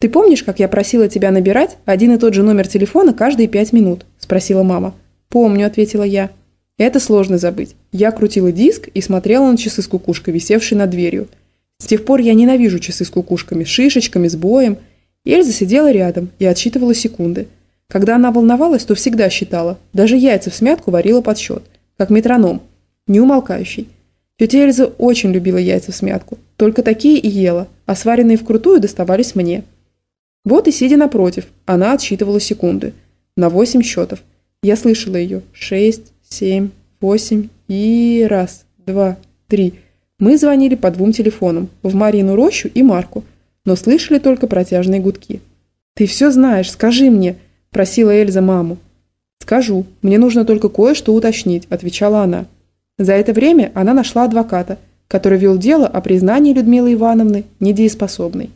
«Ты помнишь, как я просила тебя набирать один и тот же номер телефона каждые пять минут?» – спросила мама. «Помню», – ответила я. Это сложно забыть. Я крутила диск и смотрела на часы с кукушкой, висевшие над дверью. С тех пор я ненавижу часы с кукушками, шишечками, с боем. Эльза сидела рядом и отсчитывала секунды. Когда она волновалась, то всегда считала. Даже яйца в смятку варила под счет, как метроном, неумолкающий. Тетя Эльза очень любила яйца в смятку, только такие и ела, а сваренные вкрутую доставались мне. Вот и сидя напротив, она отсчитывала секунды. На восемь счетов. Я слышала ее. Шесть, семь, восемь и раз, два, три. Мы звонили по двум телефонам, в Марину Рощу и Марку, но слышали только протяжные гудки. «Ты все знаешь, скажи мне», – просила Эльза маму. «Скажу, мне нужно только кое-что уточнить», – отвечала она. За это время она нашла адвоката, который вел дело о признании Людмилы Ивановны недееспособной.